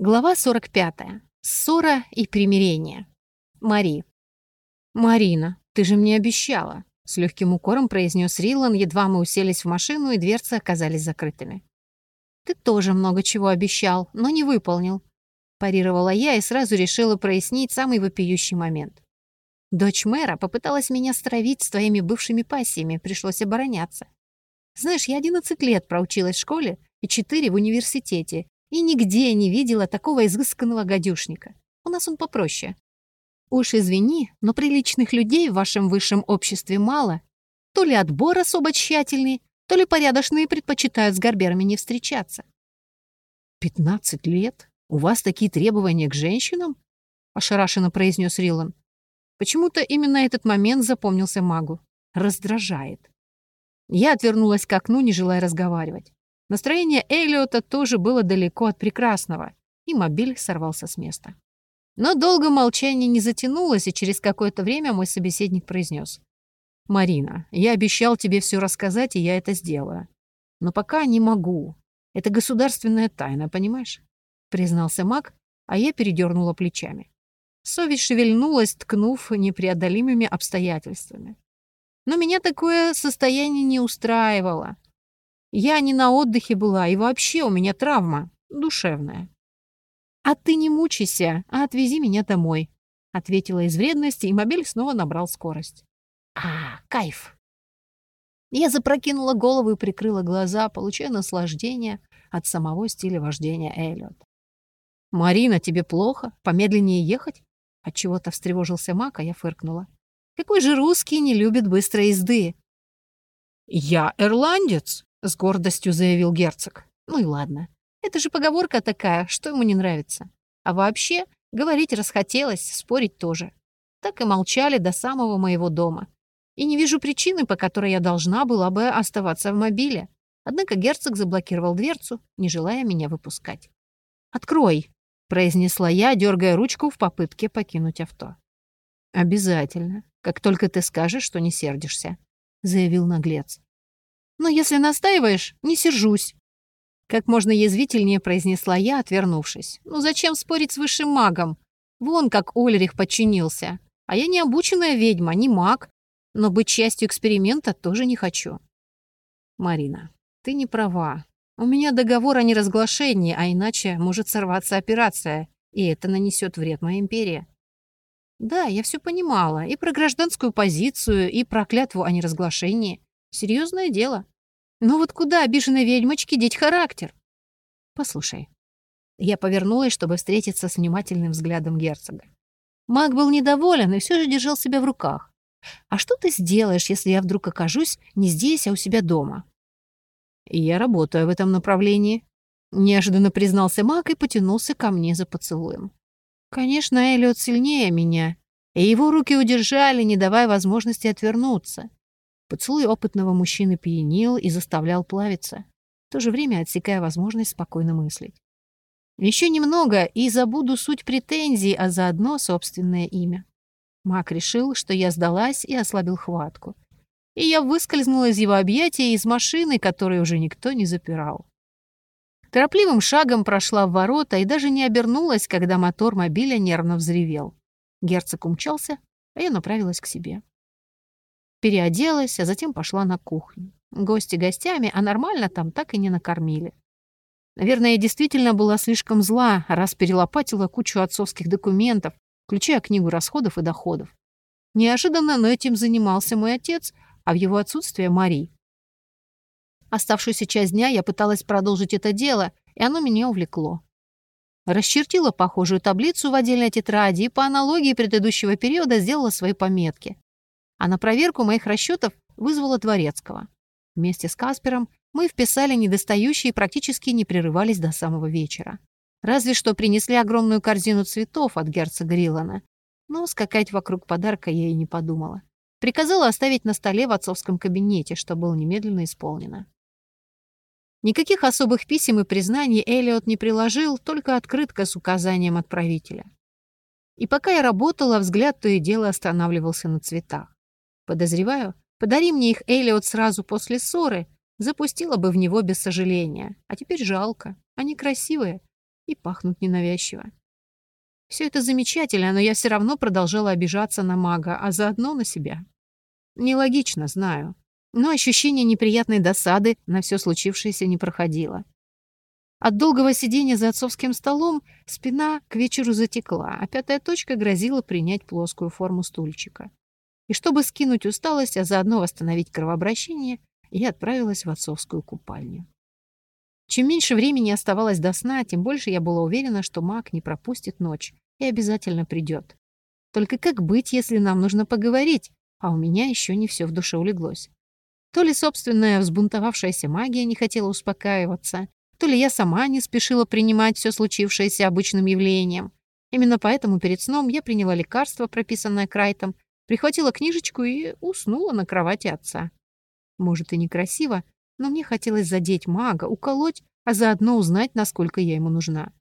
Глава 45. Ссора и примирение. Мари. «Марина, ты же мне обещала», — с легким укором произнес Рилан, едва мы уселись в машину, и дверцы оказались закрытыми. «Ты тоже много чего обещал, но не выполнил», — парировала я и сразу решила прояснить самый вопиющий момент. Дочь мэра попыталась меня стравить с твоими бывшими пассиями, пришлось обороняться. Знаешь, я 11 лет проучилась в школе и 4 в университете, и нигде не видела такого изысканного гадюшника. У нас он попроще. Уж извини, но приличных людей в вашем высшем обществе мало. То ли отбор особо тщательный, то ли порядочные предпочитают с горберами не встречаться. «Пятнадцать лет? У вас такие требования к женщинам?» — ошарашенно произнес Рилан. Почему-то именно этот момент запомнился магу. Раздражает. Я отвернулась к окну, не желая разговаривать. Настроение Эллиота тоже было далеко от прекрасного, и мобиль сорвался с места. Но долго молчание не затянулось, и через какое-то время мой собеседник произнес. «Марина, я обещал тебе все рассказать, и я это сделаю. Но пока не могу. Это государственная тайна, понимаешь?» Признался маг, а я передернула плечами. Совесть шевельнулась, ткнув непреодолимыми обстоятельствами. Но меня такое состояние не устраивало. Я не на отдыхе была, и вообще у меня травма душевная. «А ты не мучайся, а отвези меня домой», — ответила из вредности, и мобиль снова набрал скорость. «А, кайф!» Я запрокинула голову и прикрыла глаза, получая наслаждение от самого стиля вождения Эллиот. «Марина, тебе плохо? Помедленнее ехать?» Отчего-то встревожился Мак, а я фыркнула. «Какой же русский не любит быстрой езды?» «Я ирландец», — с гордостью заявил герцог. «Ну и ладно. Это же поговорка такая, что ему не нравится. А вообще, говорить расхотелось, спорить тоже. Так и молчали до самого моего дома. И не вижу причины, по которой я должна была бы оставаться в мобиле. Однако герцог заблокировал дверцу, не желая меня выпускать. «Открой», — произнесла я, дергая ручку в попытке покинуть авто. «Обязательно, как только ты скажешь, что не сердишься», — заявил наглец. Но если настаиваешь, не сержусь». Как можно язвительнее произнесла я, отвернувшись. «Ну зачем спорить с высшим магом? Вон как Ольрих подчинился. А я не обученная ведьма, не маг. Но быть частью эксперимента тоже не хочу». «Марина, ты не права. У меня договор о неразглашении, а иначе может сорваться операция, и это нанесет вред моей империи». Да, я все понимала. И про гражданскую позицию, и про клятву о неразглашении. Серьезное дело. Но вот куда обиженной ведьмочке деть характер? Послушай. Я повернулась, чтобы встретиться с внимательным взглядом герцога. Маг был недоволен и все же держал себя в руках. «А что ты сделаешь, если я вдруг окажусь не здесь, а у себя дома?» «Я работаю в этом направлении», — неожиданно признался маг и потянулся ко мне за поцелуем. Конечно, Эллиот сильнее меня, и его руки удержали, не давая возможности отвернуться. Поцелуй опытного мужчины пьянил и заставлял плавиться, в то же время отсекая возможность спокойно мыслить. Еще немного, и забуду суть претензий, а заодно собственное имя. Мак решил, что я сдалась и ослабил хватку. И я выскользнула из его объятия из машины, которую уже никто не запирал. Торопливым шагом прошла в ворота и даже не обернулась, когда мотор мобиля нервно взревел. Герцог умчался, а я направилась к себе. Переоделась, а затем пошла на кухню. Гости гостями, а нормально там так и не накормили. Наверное, я действительно была слишком зла, раз перелопатила кучу отцовских документов, включая книгу расходов и доходов. Неожиданно, но этим занимался мой отец, а в его отсутствие Мари. Оставшуюся часть дня я пыталась продолжить это дело, и оно меня увлекло. Расчертила похожую таблицу в отдельной тетради и по аналогии предыдущего периода сделала свои пометки а на проверку моих расчетов вызвала Дворецкого. Вместе с Каспером мы вписали недостающие и практически не прерывались до самого вечера. Разве что принесли огромную корзину цветов от герцога Рилана. Но скакать вокруг подарка я и не подумала. Приказала оставить на столе в отцовском кабинете, что было немедленно исполнено. Никаких особых писем и признаний Элиот не приложил, только открытка с указанием отправителя. И пока я работала, взгляд то и дело останавливался на цветах. Подозреваю, подари мне их Элиот сразу после ссоры, запустила бы в него без сожаления. А теперь жалко. Они красивые. и пахнут ненавязчиво. Все это замечательно, но я все равно продолжала обижаться на мага, а заодно на себя. Нелогично, знаю. Но ощущение неприятной досады на все случившееся не проходило. От долгого сидения за отцовским столом спина к вечеру затекла, а пятая точка грозила принять плоскую форму стульчика. И чтобы скинуть усталость, а заодно восстановить кровообращение, я отправилась в отцовскую купальню. Чем меньше времени оставалось до сна, тем больше я была уверена, что маг не пропустит ночь и обязательно придет. Только как быть, если нам нужно поговорить, а у меня еще не все в душе улеглось? То ли собственная взбунтовавшаяся магия не хотела успокаиваться, то ли я сама не спешила принимать все случившееся обычным явлением. Именно поэтому перед сном я приняла лекарство, прописанное Крайтом, прихватила книжечку и уснула на кровати отца. Может, и некрасиво, но мне хотелось задеть мага, уколоть, а заодно узнать, насколько я ему нужна.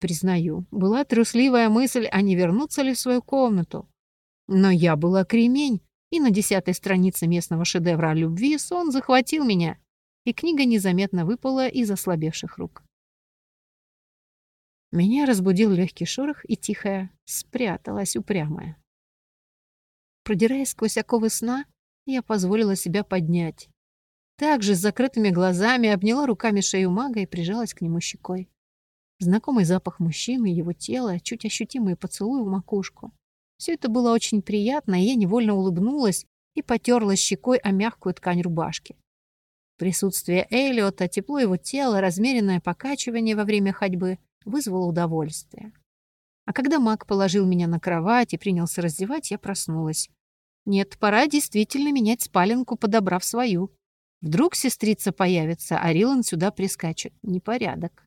Признаю, была трусливая мысль, а не вернуться ли в свою комнату. Но я была кремень, и на десятой странице местного шедевра любви сон захватил меня, и книга незаметно выпала из ослабевших рук. Меня разбудил легкий шорох и тихая спряталась упрямая. Продираясь сквозь оковы сна, я позволила себя поднять. Также с закрытыми глазами обняла руками шею мага и прижалась к нему щекой. Знакомый запах мужчины, его тело, чуть ощутимые поцелуи в макушку. Все это было очень приятно, и я невольно улыбнулась и потерла щекой о мягкую ткань рубашки. Присутствие Эллиота, тепло его тела, размеренное покачивание во время ходьбы вызвало удовольствие. А когда маг положил меня на кровать и принялся раздевать, я проснулась. Нет, пора действительно менять спаленку, подобрав свою. Вдруг сестрица появится, а Рилан сюда прискачет. Непорядок.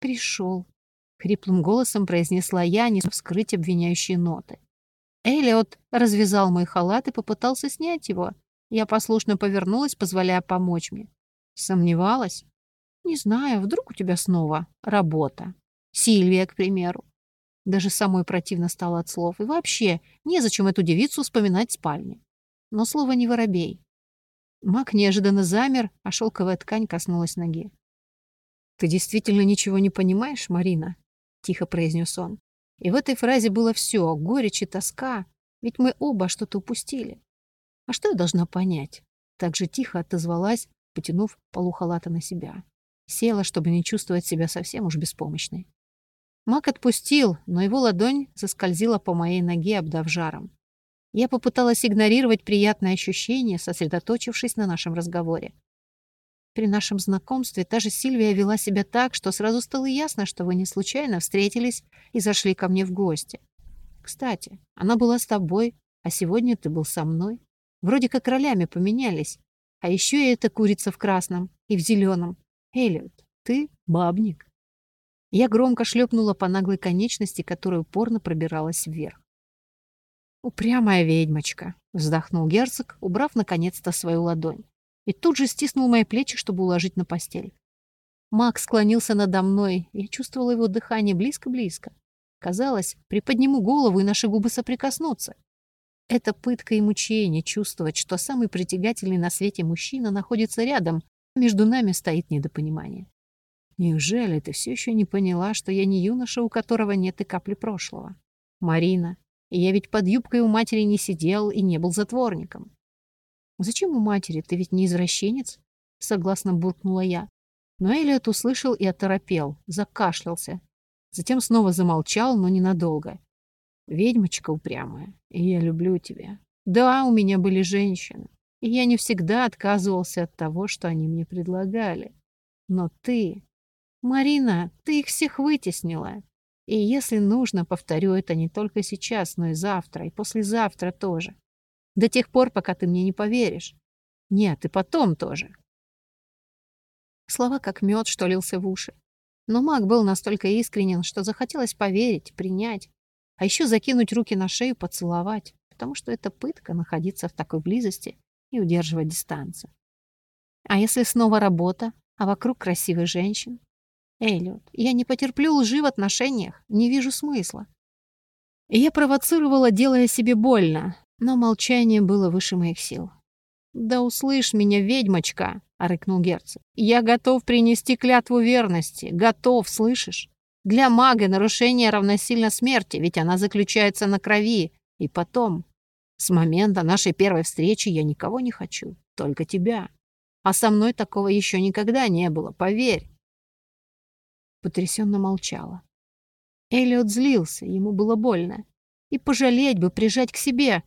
«Пришел», — хриплым голосом произнесла я, не вскрыть обвиняющие ноты. Эллиот развязал мой халат и попытался снять его, я послушно повернулась, позволяя помочь мне. Сомневалась? Не знаю, вдруг у тебя снова работа. Сильвия, к примеру. Даже самой противно стало от слов. И вообще, незачем эту девицу вспоминать в спальне. Но слово не воробей. Мак неожиданно замер, а шелковая ткань коснулась ноги. «Ты действительно ничего не понимаешь, Марина?» — тихо произнес он. И в этой фразе было все — горечь и тоска. Ведь мы оба что-то упустили. А что я должна понять? Так же тихо отозвалась, потянув полу халата на себя. Села, чтобы не чувствовать себя совсем уж беспомощной. Мак отпустил, но его ладонь заскользила по моей ноге, обдав жаром. Я попыталась игнорировать приятное ощущение, сосредоточившись на нашем разговоре. При нашем знакомстве та же Сильвия вела себя так, что сразу стало ясно, что вы не случайно встретились и зашли ко мне в гости. Кстати, она была с тобой, а сегодня ты был со мной. Вроде как ролями поменялись. А еще и эта курица в красном и в зеленом. Эллиот, ты бабник. Я громко шлепнула по наглой конечности, которая упорно пробиралась вверх. «Упрямая ведьмочка», — вздохнул герцог, убрав наконец-то свою ладонь. И тут же стиснул мои плечи, чтобы уложить на постель. Макс склонился надо мной, я чувствовала его дыхание близко-близко. Казалось, приподниму голову, и наши губы соприкоснутся. Это пытка и мучение чувствовать, что самый притягательный на свете мужчина находится рядом, а между нами стоит недопонимание. Неужели ты все еще не поняла, что я не юноша, у которого нет и капли прошлого? Марина, я ведь под юбкой у матери не сидел и не был затворником. Зачем у матери? Ты ведь не извращенец? Согласно буркнула я. Но Элliot услышал и оторопел, закашлялся. Затем снова замолчал, но ненадолго. Ведьмочка упрямая, и я люблю тебя. Да, у меня были женщины, и я не всегда отказывался от того, что они мне предлагали. Но ты... Марина, ты их всех вытеснила. И если нужно, повторю это не только сейчас, но и завтра, и послезавтра тоже. До тех пор, пока ты мне не поверишь. Нет, и потом тоже. Слова как мед, что лился в уши. Но маг был настолько искренен, что захотелось поверить, принять, а еще закинуть руки на шею, поцеловать, потому что это пытка находиться в такой близости и удерживать дистанцию. А если снова работа, а вокруг красивых женщин? Эллиот, я не потерплю лжи в отношениях, не вижу смысла. Я провоцировала, делая себе больно, но молчание было выше моих сил. «Да услышь меня, ведьмочка!» — рыкнул герцог. «Я готов принести клятву верности. Готов, слышишь? Для мага нарушение равносильно смерти, ведь она заключается на крови. И потом, с момента нашей первой встречи я никого не хочу, только тебя. А со мной такого еще никогда не было, поверь». Потрясенно молчала. Эллиот злился, ему было больно. И пожалеть бы, прижать к себе.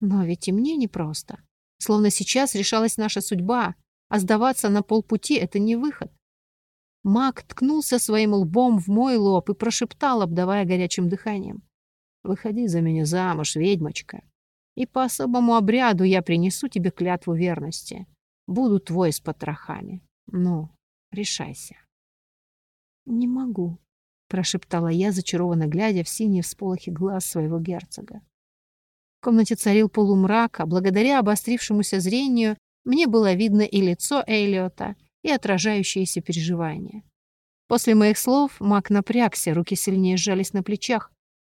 Но ведь и мне непросто. Словно сейчас решалась наша судьба, а сдаваться на полпути — это не выход. Маг ткнулся своим лбом в мой лоб и прошептал, обдавая горячим дыханием. «Выходи за меня замуж, ведьмочка, и по особому обряду я принесу тебе клятву верности. Буду твой с потрохами. Ну, решайся». «Не могу», — прошептала я, зачарованно глядя в синие всполохи глаз своего герцога. В комнате царил полумрак, а благодаря обострившемуся зрению мне было видно и лицо Эллиота, и отражающиеся переживания. После моих слов маг напрягся, руки сильнее сжались на плечах.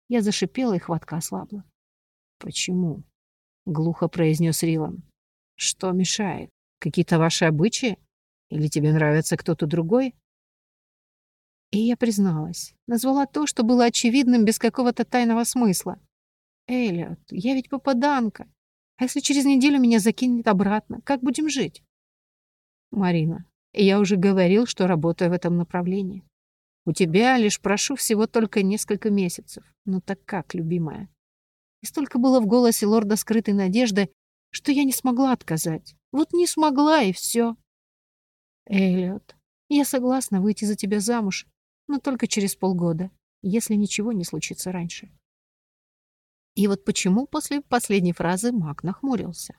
Я зашипела, и хватка ослабла. «Почему?» — глухо произнес Рилан. «Что мешает? Какие-то ваши обычаи? Или тебе нравится кто-то другой?» И я призналась. Назвала то, что было очевидным без какого-то тайного смысла. «Эллиот, я ведь попаданка. А если через неделю меня закинет обратно, как будем жить? Марина, я уже говорил, что работаю в этом направлении. У тебя лишь прошу всего только несколько месяцев. Ну так как, любимая? И столько было в голосе лорда скрытой надежды, что я не смогла отказать. Вот не смогла, и все. Эллиот, я согласна выйти за тебя замуж, но только через полгода, если ничего не случится раньше. И вот почему после последней фразы маг нахмурился.